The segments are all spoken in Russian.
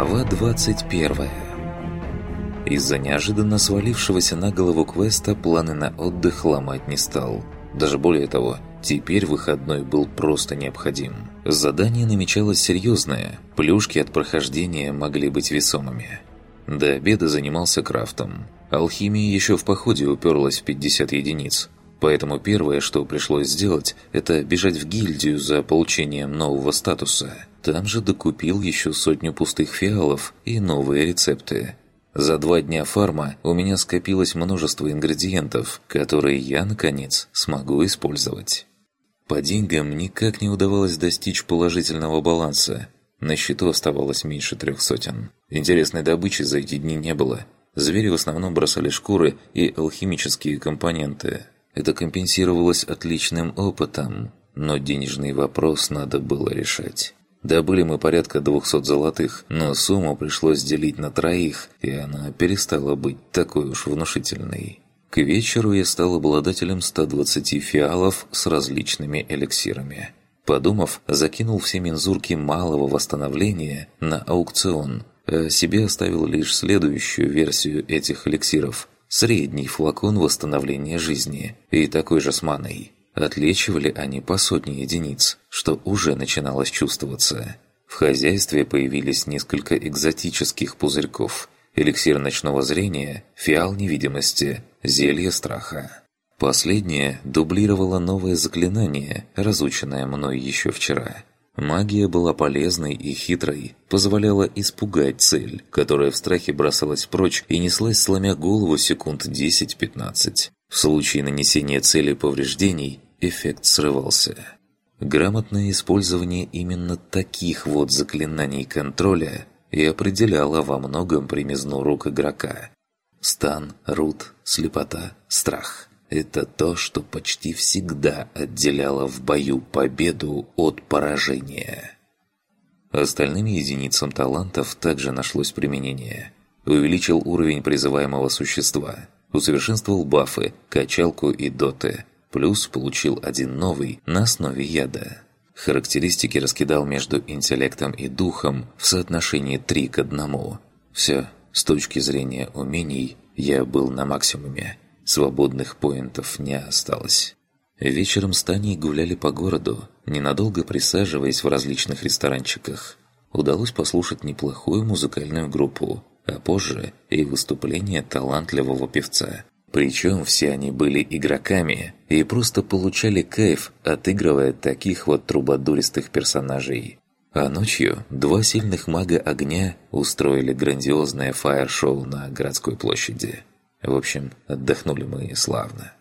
Глава 21 Из-за неожиданно свалившегося на голову квеста планы на отдых ломать не стал. Даже более того, теперь выходной был просто необходим. Задание намечалось серьезное, плюшки от прохождения могли быть весомыми. До обеда занимался крафтом. Алхимия еще в походе уперлась в 50 единиц. Поэтому первое, что пришлось сделать, это бежать в гильдию за получением нового статуса. Там же докупил еще сотню пустых фиалов и новые рецепты. За два дня фарма у меня скопилось множество ингредиентов, которые я, наконец, смогу использовать. По деньгам никак не удавалось достичь положительного баланса. На счету оставалось меньше трех сотен. Интересной добычи за эти дни не было. Звери в основном бросали шкуры и алхимические компоненты. Это компенсировалось отличным опытом, но денежный вопрос надо было решать. Добыли мы порядка 200 золотых, но сумму пришлось делить на троих, и она перестала быть такой уж внушительной. К вечеру я стал обладателем 120 фиалов с различными эликсирами. Подумав, закинул все мензурки малого восстановления на аукцион, а себе оставил лишь следующую версию этих эликсиров – средний флакон восстановления жизни и такой же с маной. Отлечивали они по сотне единиц, что уже начиналось чувствоваться. В хозяйстве появились несколько экзотических пузырьков. Эликсир ночного зрения, фиал невидимости, зелье страха. Последнее дублировало новое заклинание, разученное мной еще вчера. Магия была полезной и хитрой, позволяла испугать цель, которая в страхе бросалась прочь и неслась, сломя голову секунд 10-15. В случае нанесения цели повреждений эффект срывался. Грамотное использование именно таких вот заклинаний контроля и определяло во многом примизну рук игрока. Стан, рут, слепота, страх – это то, что почти всегда отделяло в бою победу от поражения. Остальным единицам талантов также нашлось применение. Увеличил уровень призываемого существа – усовершенствовал бафы, качалку и доты, плюс получил один новый на основе яда. Характеристики раскидал между интеллектом и духом в соотношении 3 к 1. Все, с точки зрения умений, я был на максимуме. Свободных поинтов не осталось. Вечером с Таней гуляли по городу, ненадолго присаживаясь в различных ресторанчиках. Удалось послушать неплохую музыкальную группу, а позже и выступление талантливого певца. Причем все они были игроками и просто получали кайф, отыгрывая таких вот трубадуристых персонажей. А ночью два сильных мага огня устроили грандиозное фаер-шоу на городской площади. В общем, отдохнули мы славно.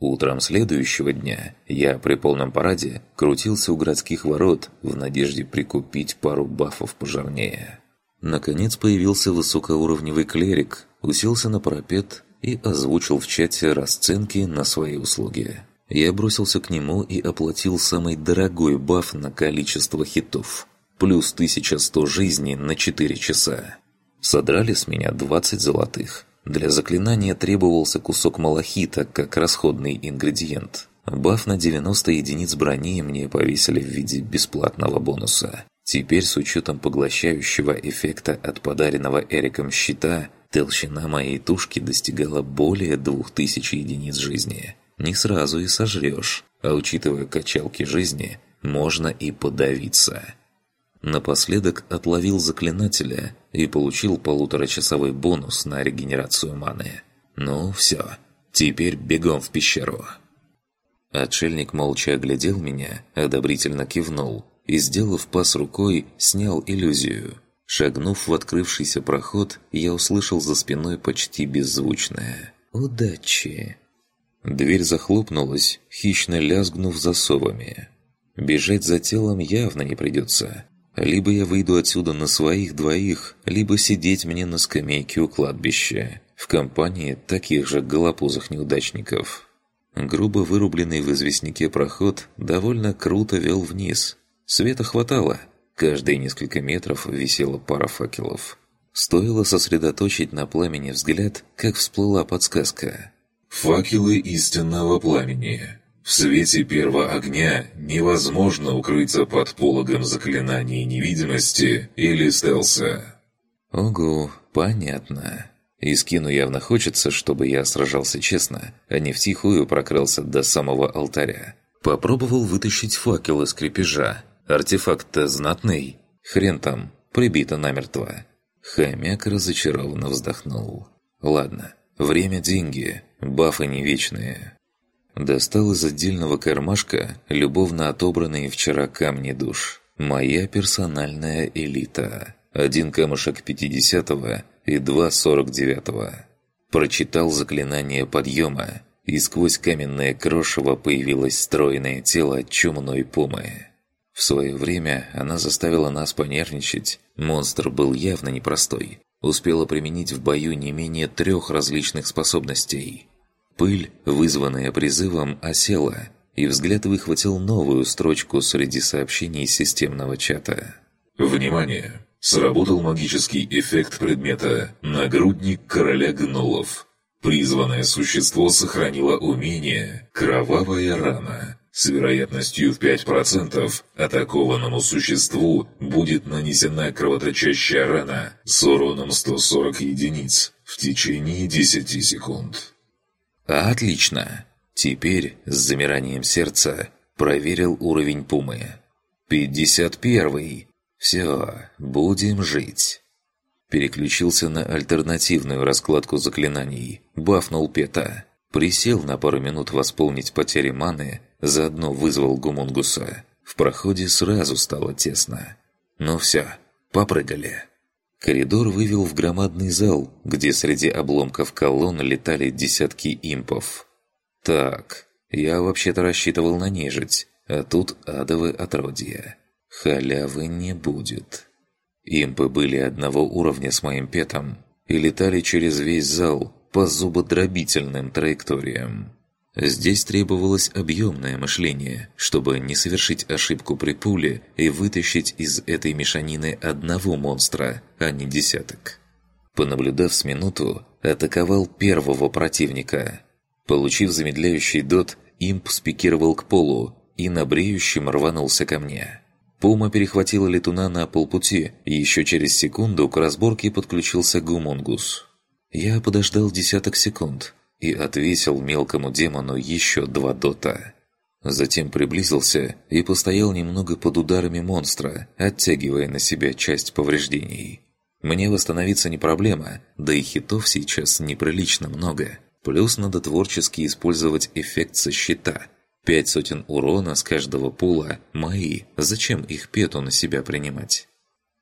Утром следующего дня я при полном параде крутился у городских ворот в надежде прикупить пару бафов пожирнее. Наконец появился высокоуровневый клерик, уселся на парапет и озвучил в чате расценки на свои услуги. Я бросился к нему и оплатил самый дорогой баф на количество хитов. Плюс 1100 жизней на 4 часа. Содрали с меня 20 золотых. Для заклинания требовался кусок малахита как расходный ингредиент. Баф на 90 единиц брони мне повесили в виде бесплатного бонуса. Теперь с учетом поглощающего эффекта от подаренного Эриком щита, толщина моей тушки достигала более 2000 единиц жизни. Не сразу и сожрешь, а учитывая качалки жизни, можно и подавиться. Напоследок отловил заклинателя и получил полуторачасовой бонус на регенерацию маны. Ну все, теперь бегом в пещеру. Отшельник молча оглядел меня, одобрительно кивнул – и, сделав пас рукой, снял иллюзию. Шагнув в открывшийся проход, я услышал за спиной почти беззвучное «Удачи!». Дверь захлопнулась, хищно лязгнув засовами. Бежать за телом явно не придется. Либо я выйду отсюда на своих двоих, либо сидеть мне на скамейке у кладбища, в компании таких же голопузых неудачников. Грубо вырубленный в известняке проход довольно круто вел вниз, Света хватало. Каждые несколько метров висела пара факелов. Стоило сосредоточить на пламени взгляд, как всплыла подсказка. «Факелы истинного пламени. В свете первого огня невозможно укрыться под пологом заклинаний невидимости или стелса. Ого, понятно. И скину явно хочется, чтобы я сражался честно, а не втихую прокрался до самого алтаря. Попробовал вытащить факел из крепежа. Артефакт-то знатный. Хрен там, прибито намертво. Хомяк разочарованно вздохнул. Ладно, время – деньги, бафы не вечные. Достал из отдельного кармашка любовно отобранные вчера камни душ. Моя персональная элита. Один камушек 50-го и два 49-го. Прочитал заклинание подъема, и сквозь каменное крошево появилось стройное тело чумной пумы. В свое время она заставила нас понервничать. Монстр был явно непростой. Успела применить в бою не менее трех различных способностей – Пыль, вызванная призывом, осела, и взгляд выхватил новую строчку среди сообщений системного чата. «Внимание! Сработал магический эффект предмета «Нагрудник короля гнолов». Призванное существо сохранило умение «Кровавая рана». С вероятностью в 5% атакованному существу будет нанесена кровоточащая рана с уроном 140 единиц в течение 10 секунд. Отлично. Теперь с замиранием сердца проверил уровень пумы. 51. Все, будем жить. Переключился на альтернативную раскладку заклинаний. Бафнул Пета. Присел на пару минут восполнить потери маны, заодно вызвал Гумунгуса. В проходе сразу стало тесно. Ну все, попрыгали. Коридор вывел в громадный зал, где среди обломков колонн летали десятки импов. Так, я вообще-то рассчитывал на нежить, а тут адовы отродья. Халявы не будет. Импы были одного уровня с моим петом и летали через весь зал по зубодробительным траекториям. Здесь требовалось объемное мышление, чтобы не совершить ошибку при пуле и вытащить из этой мешанины одного монстра, а не десяток. Понаблюдав с минуту, атаковал первого противника. Получив замедляющий дот, имп спикировал к полу и на бреющем рванулся ко мне. Пума перехватила летуна на полпути, и еще через секунду к разборке подключился Гумонгус. Я подождал десяток секунд, и отвесил мелкому демону еще два дота. Затем приблизился и постоял немного под ударами монстра, оттягивая на себя часть повреждений. Мне восстановиться не проблема, да и хитов сейчас неприлично много. Плюс надо творчески использовать эффект со щита. Пять сотен урона с каждого пула – мои, зачем их пету на себя принимать?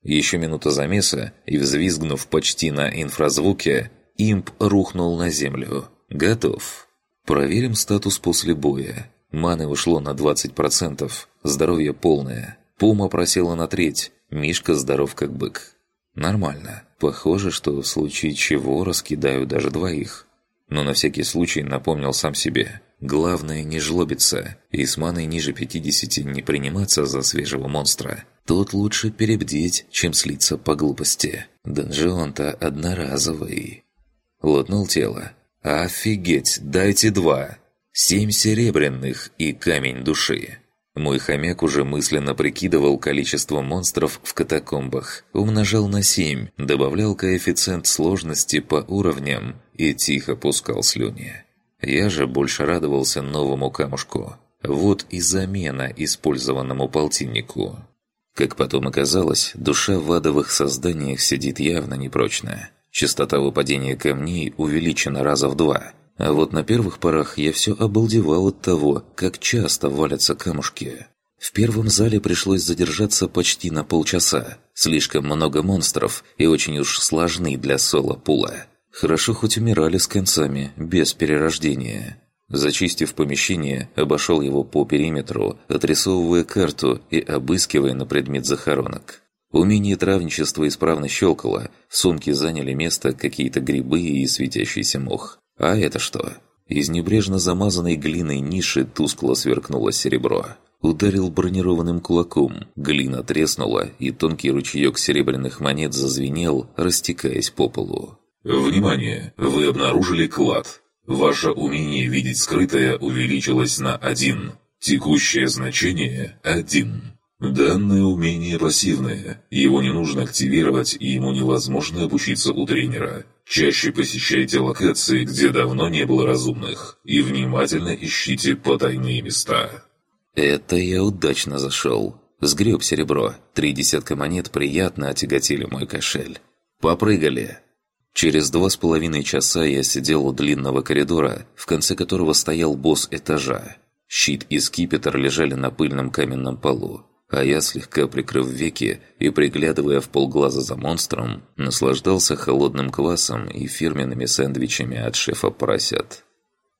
Еще минута замеса, и взвизгнув почти на инфразвуке, имп рухнул на землю – Готов. Проверим статус после боя. Маны ушло на 20%, здоровье полное. Пума просела на треть, Мишка здоров как бык. Нормально. Похоже, что в случае чего раскидаю даже двоих. Но на всякий случай напомнил сам себе. Главное не жлобиться, и с маной ниже 50 не приниматься за свежего монстра. Тут лучше перебдеть, чем слиться по глупости. Донжион-то одноразовый. Лотнул тело, «Офигеть, дайте два! Семь серебряных и камень души!» Мой хомяк уже мысленно прикидывал количество монстров в катакомбах, умножал на семь, добавлял коэффициент сложности по уровням и тихо пускал слюни. Я же больше радовался новому камушку. Вот и замена использованному полтиннику. Как потом оказалось, душа в адовых созданиях сидит явно непрочно. Частота выпадения камней увеличена раза в два. А вот на первых порах я все обалдевал от того, как часто валятся камушки. В первом зале пришлось задержаться почти на полчаса. Слишком много монстров и очень уж сложны для соло-пула. Хорошо хоть умирали с концами, без перерождения. Зачистив помещение, обошел его по периметру, отрисовывая карту и обыскивая на предмет захоронок. Умение травничества исправно щелкало, в сумке заняли место какие-то грибы и светящийся мох. А это что? Из небрежно замазанной глиной ниши тускло сверкнуло серебро. Ударил бронированным кулаком, глина треснула, и тонкий ручеек серебряных монет зазвенел, растекаясь по полу. «Внимание! Вы обнаружили клад. Ваше умение видеть скрытое увеличилось на один. Текущее значение – один». Данное умение пассивное, его не нужно активировать и ему невозможно обучиться у тренера. Чаще посещайте локации, где давно не было разумных, и внимательно ищите потайные места. Это я удачно зашел. Сгреб серебро, три десятка монет приятно отяготили мой кошель. Попрыгали. Через два с половиной часа я сидел у длинного коридора, в конце которого стоял босс этажа. Щит и скипетр лежали на пыльном каменном полу а я, слегка прикрыв веки и приглядывая в полглаза за монстром, наслаждался холодным квасом и фирменными сэндвичами от шефа поросят.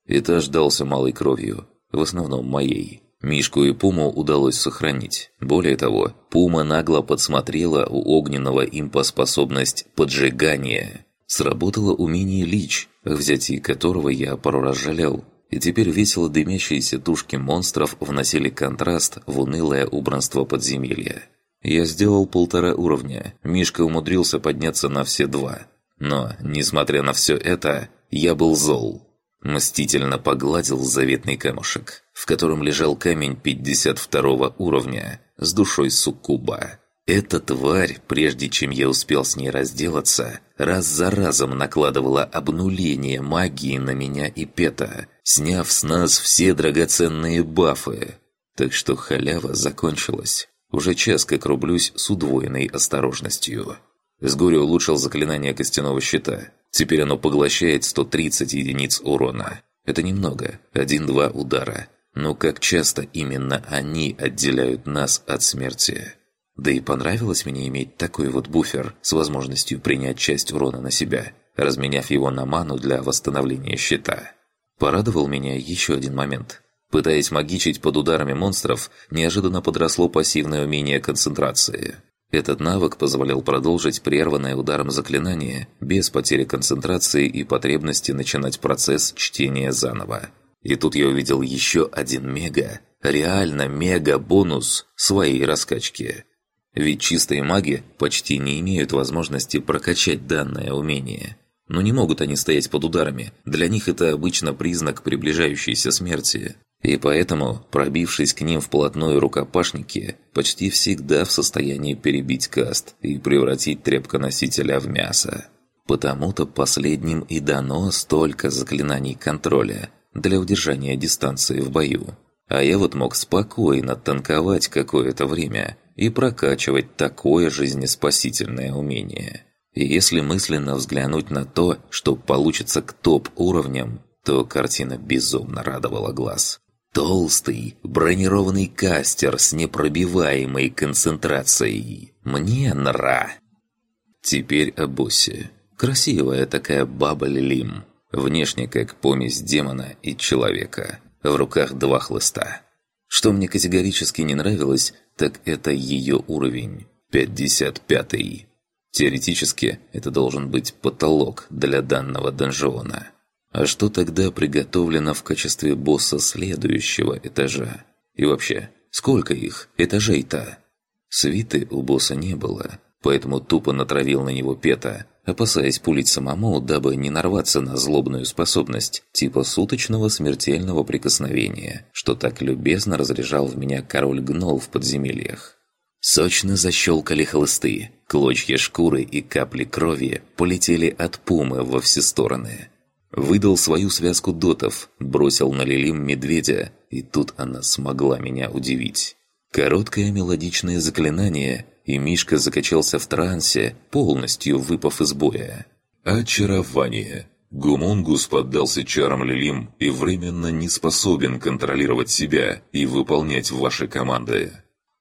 Этаж дался малой кровью, в основном моей. Мишку и Пуму удалось сохранить. Более того, Пума нагло подсмотрела у огненного импа способность поджигания. Сработало умение Лич, взятие которого я пару раз жалел – и теперь весело дымящиеся тушки монстров вносили контраст в унылое убранство подземелья. Я сделал полтора уровня, Мишка умудрился подняться на все два. Но, несмотря на все это, я был зол. Мстительно погладил заветный камушек, в котором лежал камень 52 уровня с душой суккуба. Эта тварь, прежде чем я успел с ней разделаться, раз за разом накладывала обнуление магии на меня и Пета, сняв с нас все драгоценные бафы. Так что халява закончилась. Уже час как рублюсь с удвоенной осторожностью. С горя улучшил заклинание костяного щита. Теперь оно поглощает 130 единиц урона. Это немного, один-два удара. Но как часто именно они отделяют нас от смерти? Да и понравилось мне иметь такой вот буфер с возможностью принять часть урона на себя, разменяв его на ману для восстановления щита. Порадовал меня еще один момент. Пытаясь магичить под ударами монстров, неожиданно подросло пассивное умение концентрации. Этот навык позволял продолжить прерванное ударом заклинание без потери концентрации и потребности начинать процесс чтения заново. И тут я увидел еще один мега, реально мега-бонус своей раскачки – ведь чистые маги почти не имеют возможности прокачать данное умение. Но не могут они стоять под ударами, для них это обычно признак приближающейся смерти. И поэтому, пробившись к ним вплотную рукопашники, почти всегда в состоянии перебить каст и превратить тряпконосителя в мясо. Потому-то последним и дано столько заклинаний контроля для удержания дистанции в бою. А я вот мог спокойно танковать какое-то время и прокачивать такое жизнеспасительное умение. И если мысленно взглянуть на то, что получится к топ-уровням, то картина безумно радовала глаз. Толстый, бронированный кастер с непробиваемой концентрацией. Мне нра. Теперь о боссе. Красивая такая баба Лилим. Внешне как помесь демона и человека. В руках два хлыста. Что мне категорически не нравилось, так это ее уровень. 55-й. Теоретически, это должен быть потолок для данного донжона. А что тогда приготовлено в качестве босса следующего этажа? И вообще, сколько их этажей-то? Свиты у босса не было, поэтому тупо натравил на него Пета, опасаясь пулить самому, дабы не нарваться на злобную способность, типа суточного смертельного прикосновения, что так любезно разряжал в меня король гнол в подземельях. Сочно защелкали хлысты, клочья шкуры и капли крови полетели от пумы во все стороны. Выдал свою связку дотов, бросил на Лилим медведя, и тут она смогла меня удивить. Короткое мелодичное заклинание – и Мишка закачался в трансе, полностью выпав из боя. Очарование. Гумунгус поддался чарам Лилим и временно не способен контролировать себя и выполнять ваши команды.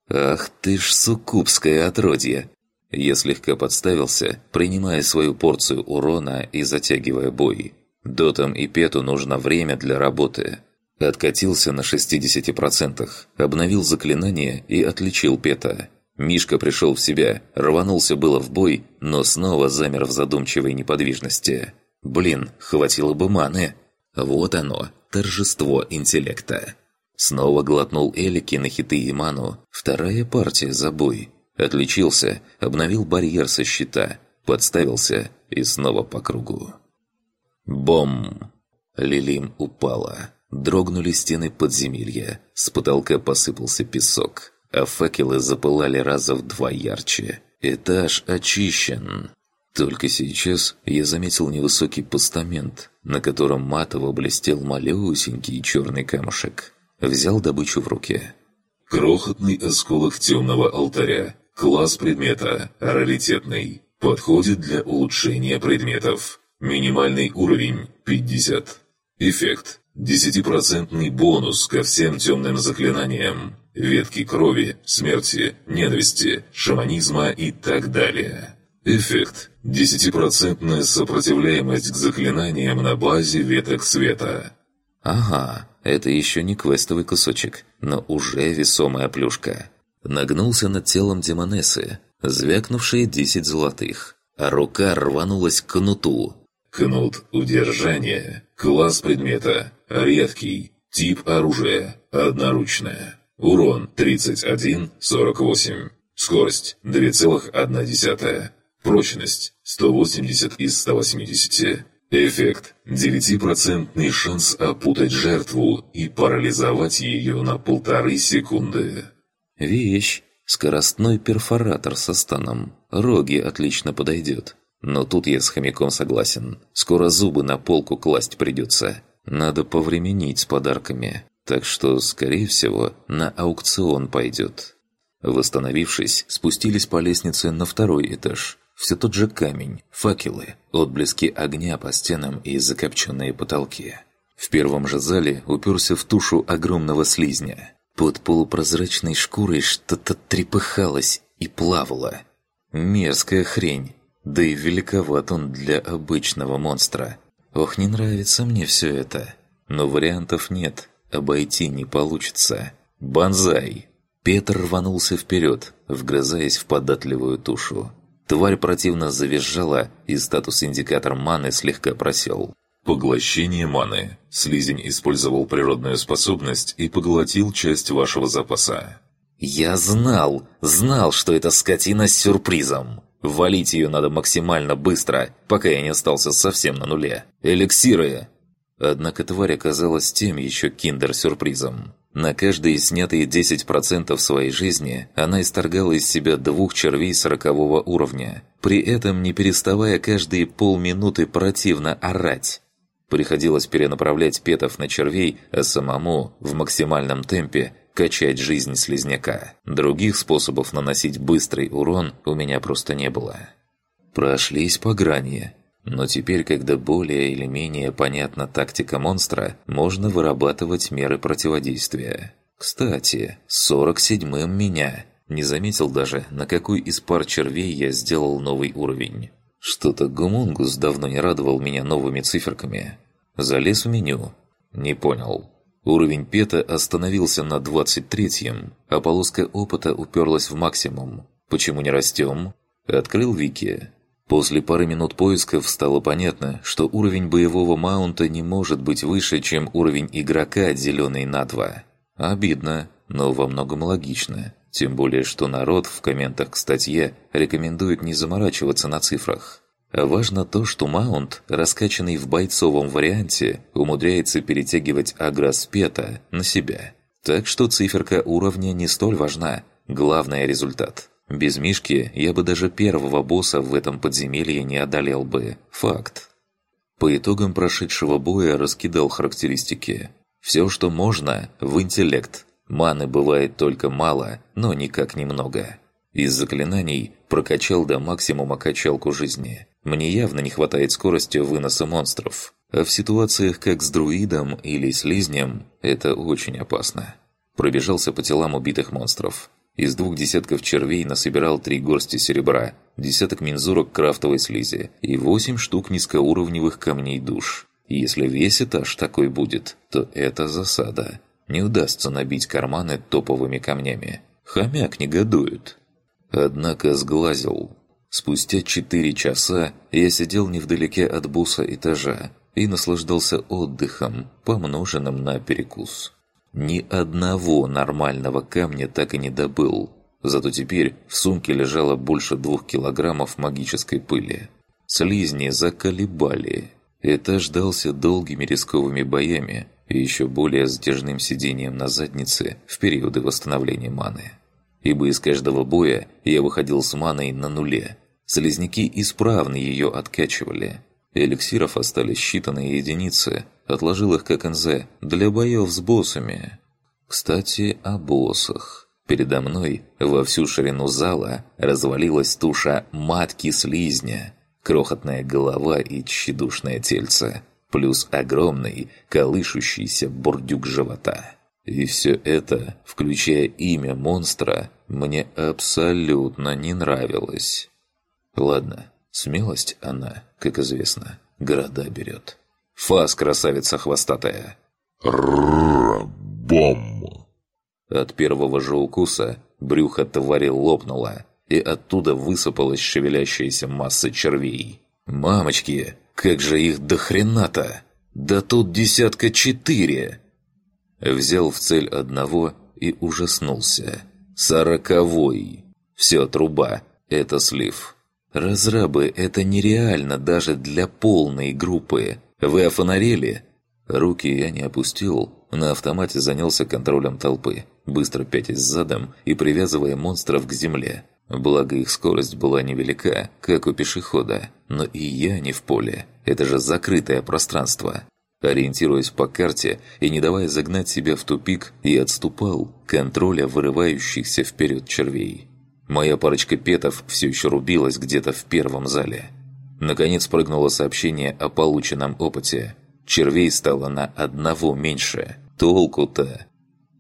«Ах ты ж суккубское отродье!» Я слегка подставился, принимая свою порцию урона и затягивая бой. Дотам и Пету нужно время для работы. Откатился на 60%, обновил заклинание и отличил Пета. Мишка пришел в себя, рванулся было в бой, но снова замер в задумчивой неподвижности. Блин, хватило бы маны. Вот оно, торжество интеллекта. Снова глотнул Элики на хиты и ману. Вторая партия за бой. Отличился, обновил барьер со щита, подставился и снова по кругу. Бом! Лилим упала. Дрогнули стены подземелья. С потолка посыпался песок а факелы запылали раза в два ярче. Этаж очищен. Только сейчас я заметил невысокий постамент, на котором матово блестел малюсенький черный камушек. Взял добычу в руки. Крохотный осколок темного алтаря. Класс предмета. Раритетный. Подходит для улучшения предметов. Минимальный уровень 50. Эффект. Десятипроцентный бонус ко всем темным заклинаниям. Ветки крови, смерти, ненависти, шаманизма и так далее. Эффект. Десятипроцентная сопротивляемость к заклинаниям на базе веток света. Ага, это еще не квестовый кусочек, но уже весомая плюшка. Нагнулся над телом демонессы, звякнувшие десять золотых, а рука рванулась к кнуту. Кнут удержания. Класс предмета. Редкий. Тип оружия. Одноручное. Урон 31-48. Скорость 2,1. Прочность 180 из 180. Эффект. 9% шанс опутать жертву и парализовать ее на полторы секунды. Вещь. Скоростной перфоратор со станом. Роги отлично подойдет. Но тут я с хомяком согласен. Скоро зубы на полку класть придется. Надо повременить с подарками. Так что, скорее всего, на аукцион пойдет. Восстановившись, спустились по лестнице на второй этаж. Все тот же камень, факелы, отблески огня по стенам и закопченные потолки. В первом же зале уперся в тушу огромного слизня. Под полупрозрачной шкурой что-то трепыхалось и плавало. Мерзкая хрень, да и великоват он для обычного монстра. Ох, не нравится мне все это. Но вариантов нет, обойти не получится. Банзай! Петр рванулся вперед, вгрызаясь в податливую тушу. Тварь противно завизжала, и статус-индикатор маны слегка просел. Поглощение маны. Слизень использовал природную способность и поглотил часть вашего запаса. «Я знал, знал, что эта скотина с сюрпризом!» Валить ее надо максимально быстро, пока я не остался совсем на нуле. Эликсиры! Однако тварь оказалась тем еще киндер-сюрпризом. На каждые снятые 10% своей жизни она исторгала из себя двух червей сорокового уровня, при этом не переставая каждые полминуты противно орать. Приходилось перенаправлять петов на червей, а самому в максимальном темпе качать жизнь слизняка. Других способов наносить быстрый урон у меня просто не было. Прошлись по грани. Но теперь, когда более или менее понятна тактика монстра, можно вырабатывать меры противодействия. Кстати, 47-м меня. Не заметил даже, на какой из пар червей я сделал новый уровень. Что-то Гумунгус давно не радовал меня новыми циферками. Залез в меню. Не понял. Уровень пета остановился на 23-м, а полоска опыта уперлась в максимум. Почему не растем? Открыл Вики. После пары минут поисков стало понятно, что уровень боевого маунта не может быть выше, чем уровень игрока, деленный на 2. Обидно, но во многом логично. Тем более, что народ в комментах к статье рекомендует не заморачиваться на цифрах. Важно то, что маунт, раскачанный в бойцовом варианте, умудряется перетягивать агроспета на себя. Так что циферка уровня не столь важна, главное – результат. Без Мишки я бы даже первого босса в этом подземелье не одолел бы. Факт. По итогам прошедшего боя раскидал характеристики. Все, что можно, в интеллект. Маны бывает только мало, но никак немного. Из заклинаний прокачал до максимума качалку жизни. Мне явно не хватает скорости выноса монстров. А в ситуациях как с друидом или слизнем это очень опасно. Пробежался по телам убитых монстров. Из двух десятков червей насобирал три горсти серебра, десяток мензурок крафтовой слизи и восемь штук низкоуровневых камней душ. Если весь этаж такой будет, то это засада. Не удастся набить карманы топовыми камнями. Хомяк негодует. Однако сглазил. Спустя четыре часа я сидел невдалеке от буса этажа и наслаждался отдыхом, помноженным на перекус. Ни одного нормального камня так и не добыл, зато теперь в сумке лежало больше двух килограммов магической пыли. Слизни заколебали. Этаж дался долгими рисковыми боями и еще более затяжным сидением на заднице в периоды восстановления маны. ибо из каждого боя я выходил с маной на нуле. Слизняки исправно ее откачивали. Эликсиров остались считанные единицы, отложил их как НЗ для боев с боссами. Кстати, о боссах. Передо мной во всю ширину зала развалилась туша матки-слизня, крохотная голова и тщедушное тельце, плюс огромный, колышущийся бурдюк живота. И все это, включая имя монстра, мне абсолютно не нравилось. Ладно, смелость она, как известно, города берет. Фас, красавица хвостатая. Бом! От первого же укуса брюхо твари лопнуло, и оттуда высыпалась шевелящаяся масса червей. «Мамочки, как же их до хрена-то! Да тут десятка четыре!» Взял в цель одного и ужаснулся. «Сороковой!» «Все, труба, это слив». «Разрабы, это нереально даже для полной группы. Вы офонарели?» Руки я не опустил, на автомате занялся контролем толпы, быстро пятясь задом и привязывая монстров к земле. Благо их скорость была невелика, как у пешехода, но и я не в поле. Это же закрытое пространство. Ориентируясь по карте и не давая загнать себя в тупик, я отступал, контроля вырывающихся вперед червей. Моя парочка петов все еще рубилась где-то в первом зале. Наконец прыгнуло сообщение о полученном опыте. Червей стало на одного меньше. Толку-то?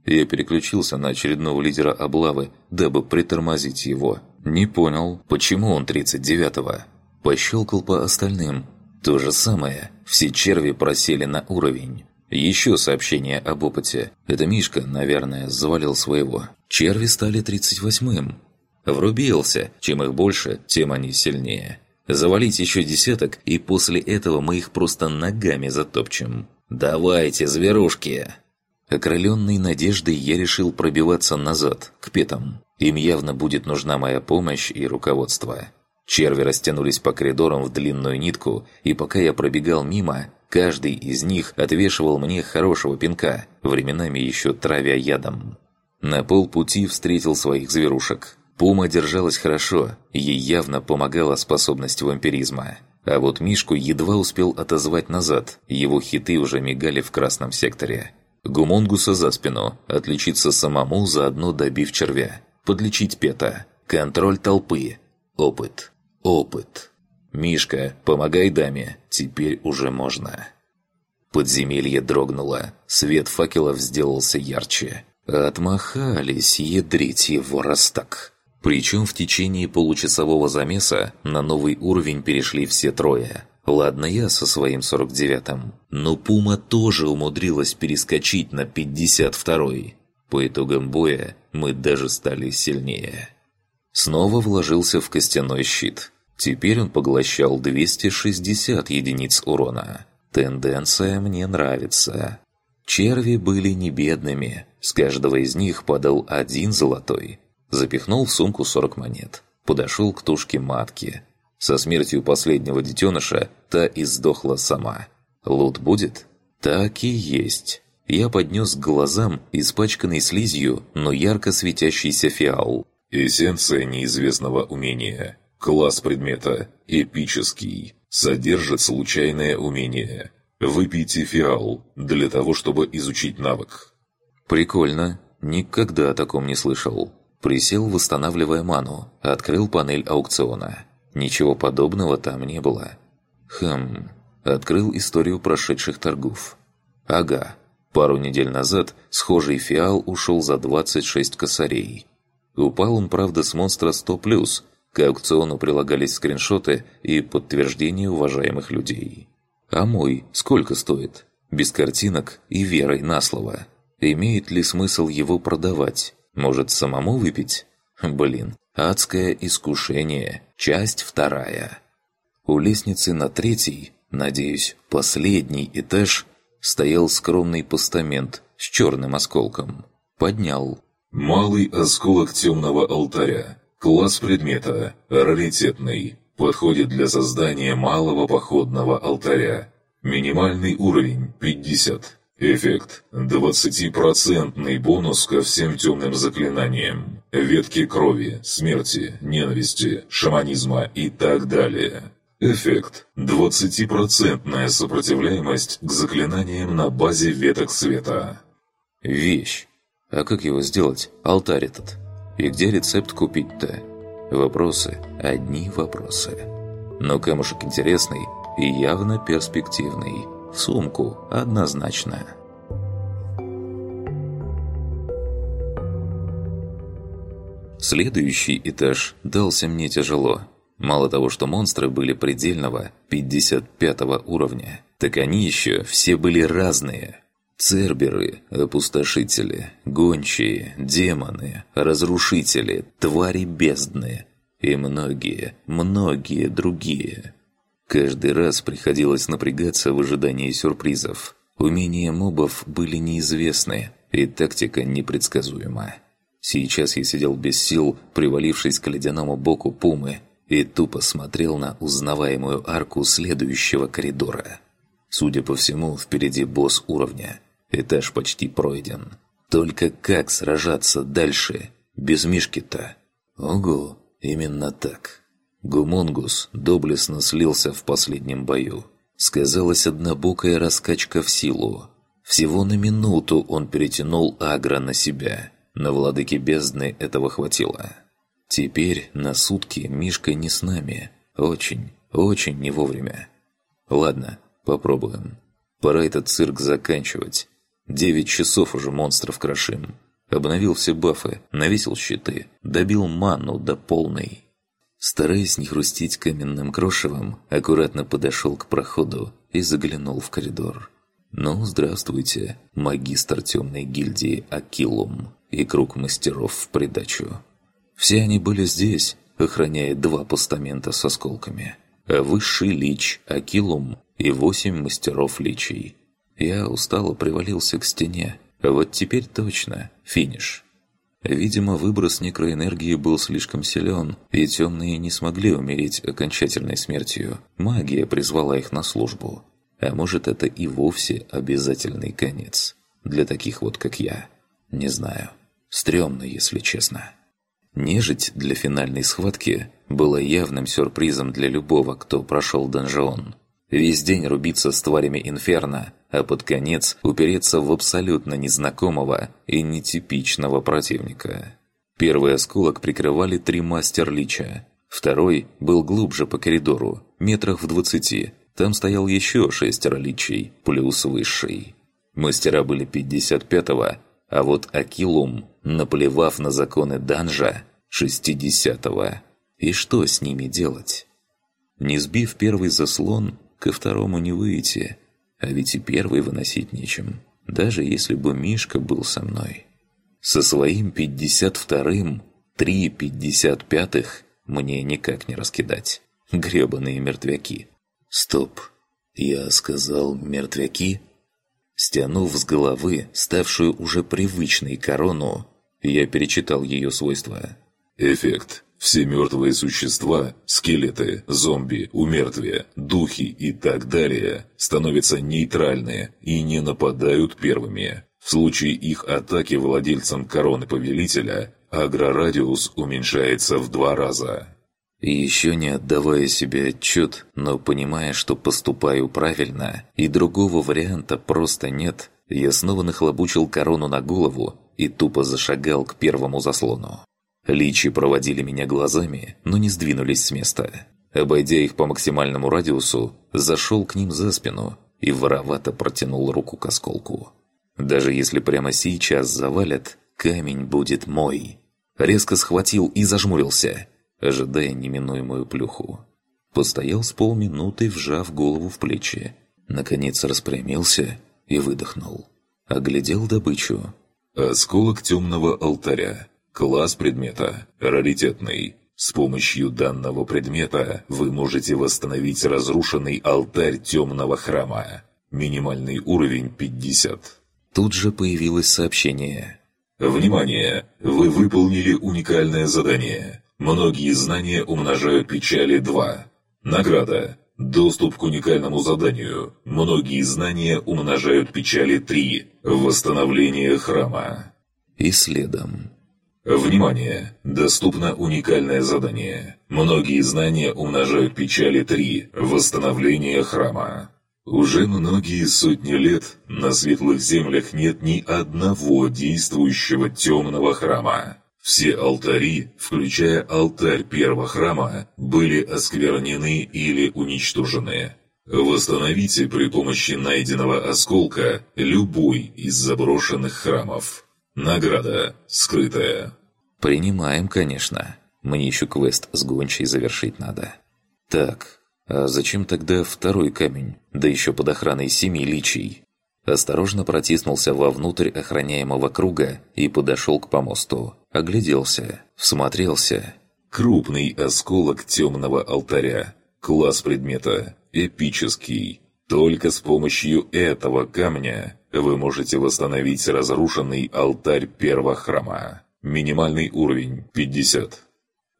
Я переключился на очередного лидера облавы, дабы притормозить его. Не понял, почему он 39-го. Пощелкал по остальным. То же самое. Все черви просели на уровень. Еще сообщение об опыте. Это Мишка, наверное, завалил своего. Черви стали 38-м. Врубился. Чем их больше, тем они сильнее. Завалить еще десяток, и после этого мы их просто ногами затопчем. «Давайте, зверушки!» Окрыленной надеждой я решил пробиваться назад, к петам. Им явно будет нужна моя помощь и руководство. Черви растянулись по коридорам в длинную нитку, и пока я пробегал мимо, каждый из них отвешивал мне хорошего пинка, временами еще травя ядом. На полпути встретил своих зверушек. Пума держалась хорошо, ей явно помогала способность вампиризма. А вот Мишку едва успел отозвать назад, его хиты уже мигали в красном секторе. Гумонгуса за спину, отличиться самому, заодно добив червя. Подлечить пета. Контроль толпы. Опыт. Опыт. «Мишка, помогай даме, теперь уже можно». Подземелье дрогнуло, свет факелов сделался ярче. Отмахались, ядрить его растак. Причем в течение получасового замеса на новый уровень перешли все трое. Ладно я со своим 49-м, но Пума тоже умудрилась перескочить на 52-й. По итогам боя мы даже стали сильнее. Снова вложился в костяной щит. Теперь он поглощал 260 единиц урона. Тенденция мне нравится. Черви были не бедными. С каждого из них падал один золотой – Запихнул в сумку 40 монет. Подошел к тушке матки. Со смертью последнего детеныша та и сдохла сама. Лут будет? Так и есть. Я поднес к глазам испачканный слизью, но ярко светящийся фиал. Эссенция неизвестного умения. Класс предмета. Эпический. Содержит случайное умение. Выпейте фиал для того, чтобы изучить навык. Прикольно. Никогда о таком не слышал. Присел, восстанавливая ману, открыл панель аукциона. Ничего подобного там не было. Хм, открыл историю прошедших торгов. Ага, пару недель назад схожий фиал ушел за 26 косарей. Упал он, правда, с монстра 100+, к аукциону прилагались скриншоты и подтверждения уважаемых людей. А мой сколько стоит? Без картинок и верой на слово. Имеет ли смысл его продавать? Может, самому выпить? Блин, адское искушение. Часть вторая. У лестницы на третий, надеюсь, последний этаж, стоял скромный постамент с черным осколком. Поднял. Малый осколок темного алтаря. Класс предмета. Раритетный. Подходит для создания малого походного алтаря. Минимальный уровень 50. Эффект. 20% бонус ко всем темным заклинаниям. ветки крови, смерти, ненависти, шаманизма и так далее. Эффект – 20% сопротивляемость к заклинаниям на базе веток света. Вещь. А как его сделать, алтарь этот? И где рецепт купить-то? Вопросы, одни вопросы. Но камушек интересный и явно перспективный. Сумку однозначно. Следующий этаж дался мне тяжело. Мало того, что монстры были предельного 55 уровня, так они еще все были разные. Церберы, опустошители, гончие, демоны, разрушители, твари бездны и многие, многие другие. Каждый раз приходилось напрягаться в ожидании сюрпризов. Умения мобов были неизвестны, и тактика непредсказуема. Сейчас я сидел без сил, привалившись к ледяному боку пумы, и тупо смотрел на узнаваемую арку следующего коридора. Судя по всему, впереди босс уровня. Этаж почти пройден. Только как сражаться дальше? Без Мишки-то? Ого, именно так. Гумонгус доблестно слился в последнем бою. Сказалась однобокая раскачка в силу. Всего на минуту он перетянул агро на себя – на владыке бездны этого хватило. Теперь на сутки Мишка не с нами. Очень, очень не вовремя. Ладно, попробуем. Пора этот цирк заканчивать. Девять часов уже монстров крошим. Обновил все бафы, навесил щиты, добил ману до полной. Стараясь не хрустить каменным крошевом, аккуратно подошел к проходу и заглянул в коридор. «Ну, здравствуйте, магистр темной гильдии Акилум и круг мастеров в придачу. Все они были здесь, охраняя два постамента с осколками, а высший лич Акилум и восемь мастеров личей. Я устало привалился к стене, вот теперь точно финиш». Видимо, выброс некроэнергии был слишком силен, и темные не смогли умереть окончательной смертью. Магия призвала их на службу. А может, это и вовсе обязательный конец. Для таких вот, как я. Не знаю. Стремно, если честно. Нежить для финальной схватки была явным сюрпризом для любого, кто прошел донжон. Весь день рубиться с тварями инферно, а под конец упереться в абсолютно незнакомого и нетипичного противника. Первый осколок прикрывали три мастер-лича. Второй был глубже по коридору, метрах в двадцати, там стоял еще шестеро личей, плюс высший. Мастера были 55-го, а вот Акилум, наплевав на законы данжа, 60-го. И что с ними делать? Не сбив первый заслон, ко второму не выйти, а ведь и первый выносить нечем, даже если бы Мишка был со мной. Со своим 52-м, три 55-х мне никак не раскидать. Гребаные мертвяки. Стоп. Я сказал «мертвяки»? Стянув с головы ставшую уже привычной корону, я перечитал ее свойства. Эффект. Все мертвые существа, скелеты, зомби, умертвия, духи и так далее становятся нейтральны и не нападают первыми. В случае их атаки владельцам короны Повелителя, агрорадиус уменьшается в два раза. Еще не отдавая себе отчет, но понимая, что поступаю правильно, и другого варианта просто нет, я снова нахлобучил корону на голову и тупо зашагал к первому заслону. Личи проводили меня глазами, но не сдвинулись с места. Обойдя их по максимальному радиусу, зашел к ним за спину и воровато протянул руку к осколку. Даже если прямо сейчас завалят, камень будет мой. Резко схватил и зажмурился – ожидая неминуемую плюху. Постоял с полминуты, вжав голову в плечи. Наконец распрямился и выдохнул. Оглядел добычу. «Осколок темного алтаря. Класс предмета. Раритетный. С помощью данного предмета вы можете восстановить разрушенный алтарь темного храма. Минимальный уровень 50». Тут же появилось сообщение. «Внимание! Вы выполнили уникальное задание. Многие знания умножают печали 2. Награда. Доступ к уникальному заданию. Многие знания умножают печали 3. Восстановление храма. И следом. Внимание! Доступно уникальное задание. Многие знания умножают печали 3. Восстановление храма. Уже многие сотни лет на светлых землях нет ни одного действующего темного храма. Все алтари, включая алтарь первого храма, были осквернены или уничтожены. Восстановите при помощи найденного осколка любой из заброшенных храмов. Награда скрытая. Принимаем, конечно. Мне еще квест с гончей завершить надо. Так, а зачем тогда второй камень, да еще под охраной семи личий? Осторожно протиснулся вовнутрь охраняемого круга и подошел к помосту. Огляделся, всмотрелся. Крупный осколок темного алтаря. Класс предмета. Эпический. Только с помощью этого камня вы можете восстановить разрушенный алтарь первого храма. Минимальный уровень 50.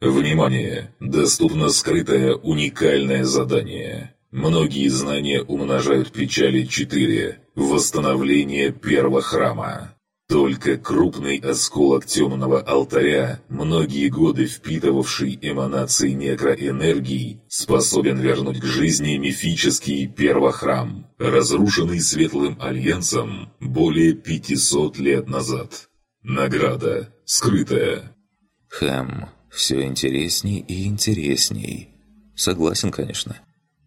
Внимание! Доступно скрытое уникальное задание. Многие знания умножают печали 4. Восстановление первого храма. Только крупный осколок темного алтаря, многие годы впитывавший эманации некроэнергии, способен вернуть к жизни мифический первохрам, разрушенный Светлым Альянсом более 500 лет назад. Награда. Скрытая. Хм, все интересней и интересней. Согласен, конечно.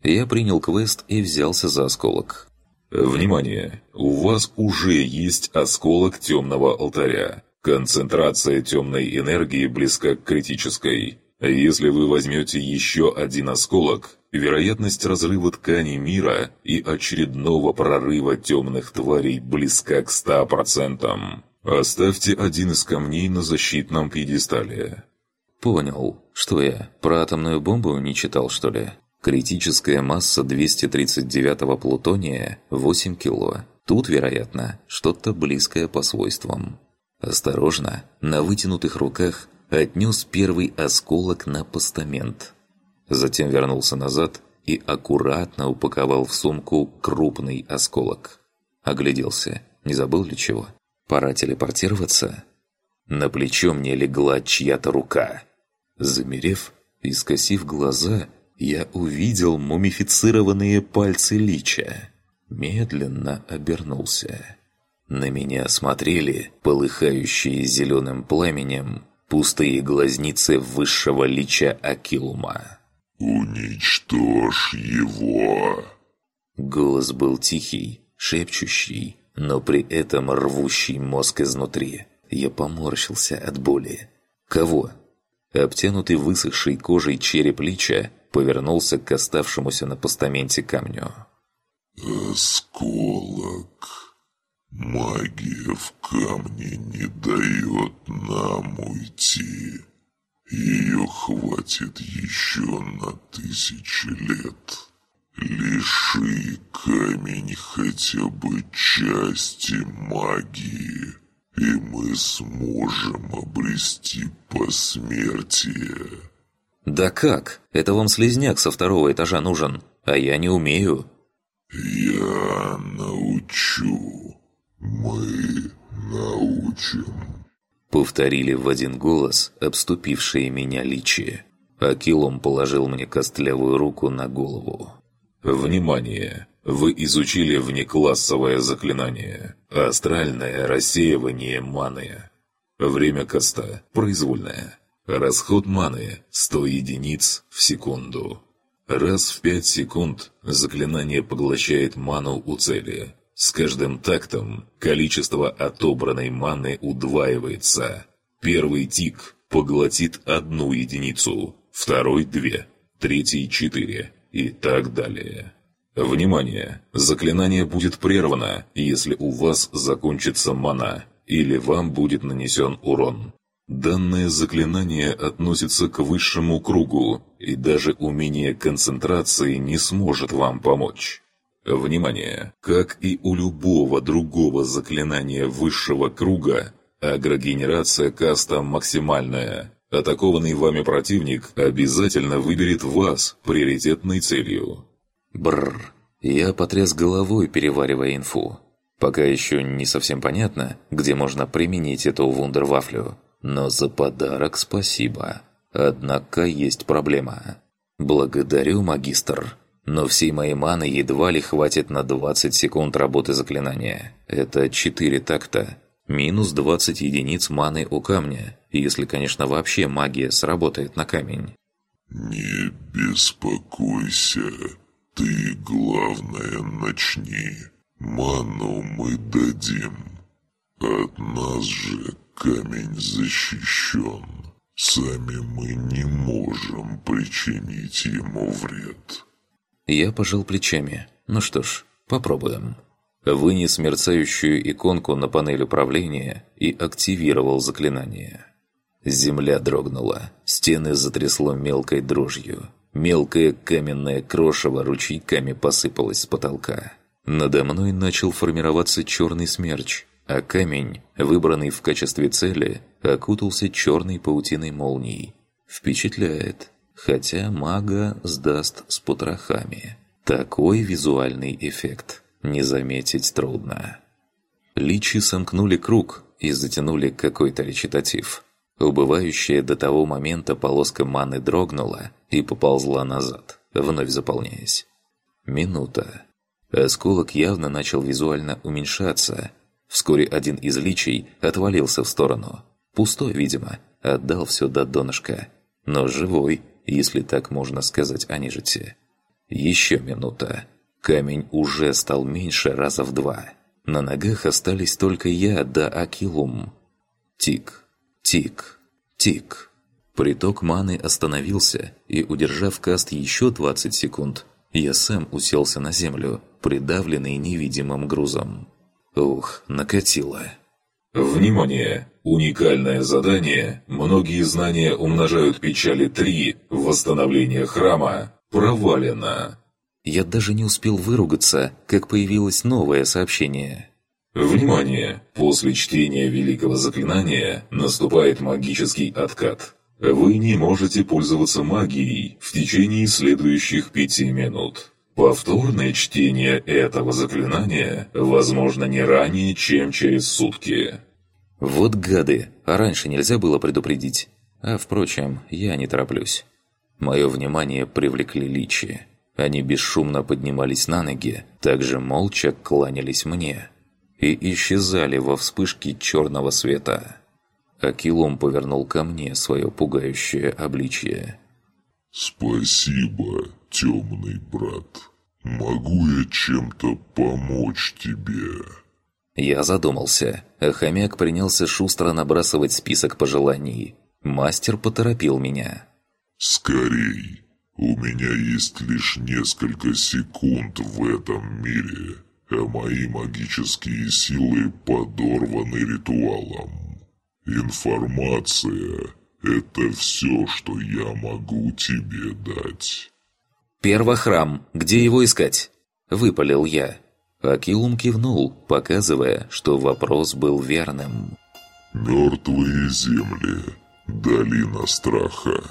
Я принял квест и взялся за осколок. Внимание! У вас уже есть осколок темного алтаря. Концентрация темной энергии близка к критической. Если вы возьмете еще один осколок, вероятность разрыва ткани мира и очередного прорыва темных тварей близка к 100%. Оставьте один из камней на защитном пьедестале. Понял. Что я, про атомную бомбу не читал, что ли? Критическая масса 239-го плутония – 8 кило. Тут, вероятно, что-то близкое по свойствам. Осторожно, на вытянутых руках отнес первый осколок на постамент. Затем вернулся назад и аккуратно упаковал в сумку крупный осколок. Огляделся. Не забыл ли чего? Пора телепортироваться? На плечо мне легла чья-то рука. Замерев и скосив глаза, я увидел мумифицированные пальцы Лича. Медленно обернулся. На меня смотрели, полыхающие зеленым пламенем, пустые глазницы высшего Лича Акилума. «Уничтожь его!» Голос был тихий, шепчущий, но при этом рвущий мозг изнутри. Я поморщился от боли. «Кого?» Обтянутый высохшей кожей череп Лича повернулся к оставшемуся на постаменте камню. «Осколок. Магия в камне не дает нам уйти. Ее хватит еще на тысячи лет. Лиши камень хотя бы части магии» и мы сможем обрести посмертие. «Да как? Это вам слезняк со второго этажа нужен, а я не умею». «Я научу. Мы научим». Повторили в один голос обступившие меня личи. Акилом положил мне костлявую руку на голову. «Внимание! Вы изучили внеклассовое заклинание. Астральное рассеивание маны. Время каста произвольное. Расход маны – 100 единиц в секунду. Раз в 5 секунд заклинание поглощает ману у цели. С каждым тактом количество отобранной маны удваивается. Первый тик поглотит одну единицу, второй – две, третий – четыре и так далее. Внимание! Заклинание будет прервано, если у вас закончится мана, или вам будет нанесен урон. Данное заклинание относится к высшему кругу, и даже умение концентрации не сможет вам помочь. Внимание! Как и у любого другого заклинания высшего круга, агрогенерация каста максимальная. Атакованный вами противник обязательно выберет вас приоритетной целью. Бррр. Я потряс головой, переваривая инфу. Пока еще не совсем понятно, где можно применить эту вундервафлю. Но за подарок спасибо. Однако есть проблема. Благодарю, магистр, но всей моей маны едва ли хватит на 20 секунд работы заклинания. Это 4 такта. Минус 20 единиц маны у камня, если, конечно, вообще магия сработает на камень. «Не беспокойся, ты, главное, начни. Ману мы дадим. От нас же камень защищен. Сами мы не можем причинить ему вред». Я пожал плечами. Ну что ж, попробуем. Вынес мерцающую иконку на панель управления и активировал заклинание. Земля дрогнула, стены затрясло мелкой дрожью. Мелкое каменное крошево ручейками посыпалось с потолка. Надо мной начал формироваться черный смерч, а камень, выбранный в качестве цели, окутался черной паутиной молний. Впечатляет, хотя мага сдаст с потрохами. Такой визуальный эффект не заметить трудно. Личи сомкнули круг и затянули какой-то речитатив – Убывающая до того момента полоска маны дрогнула и поползла назад, вновь заполняясь. Минута. Осколок явно начал визуально уменьшаться. Вскоре один из личей отвалился в сторону. Пустой, видимо, отдал все до донышка. Но живой, если так можно сказать о нежити. Еще минута. Камень уже стал меньше раза в два. На ногах остались только я да Акилум. Тик. Тик, тик. Приток маны остановился, и, удержав каст еще 20 секунд, я сам уселся на землю, придавленный невидимым грузом. Ух, накатило. Внимание! Уникальное задание «Многие знания умножают печали 3. Восстановление храма» провалено. Я даже не успел выругаться, как появилось новое сообщение. Внимание! После чтения великого заклинания наступает магический откат. Вы не можете пользоваться магией в течение следующих пяти минут. Повторное чтение этого заклинания возможно не ранее, чем через сутки. Вот гады, а раньше нельзя было предупредить. А впрочем, я не тороплюсь. Мое внимание привлекли личи. Они бесшумно поднимались на ноги, также молча кланялись мне и исчезали во вспышке черного света. Акилом повернул ко мне свое пугающее обличье. «Спасибо, темный брат. Могу я чем-то помочь тебе?» Я задумался, а хомяк принялся шустро набрасывать список пожеланий. Мастер поторопил меня. «Скорей! У меня есть лишь несколько секунд в этом мире а мои магические силы подорваны ритуалом. Информация – это все, что я могу тебе дать». «Первохрам, где его искать?» – выпалил я. Акилум кивнул, показывая, что вопрос был верным. «Мертвые земли, долина страха.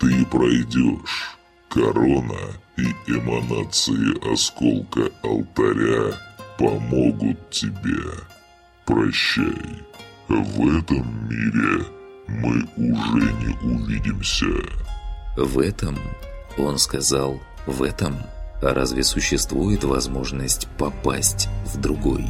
Ты пройдешь. Корона и эманации осколка алтаря помогут тебе. Прощай. В этом мире мы уже не увидимся. В этом, он сказал «в этом». А разве существует возможность попасть в другой?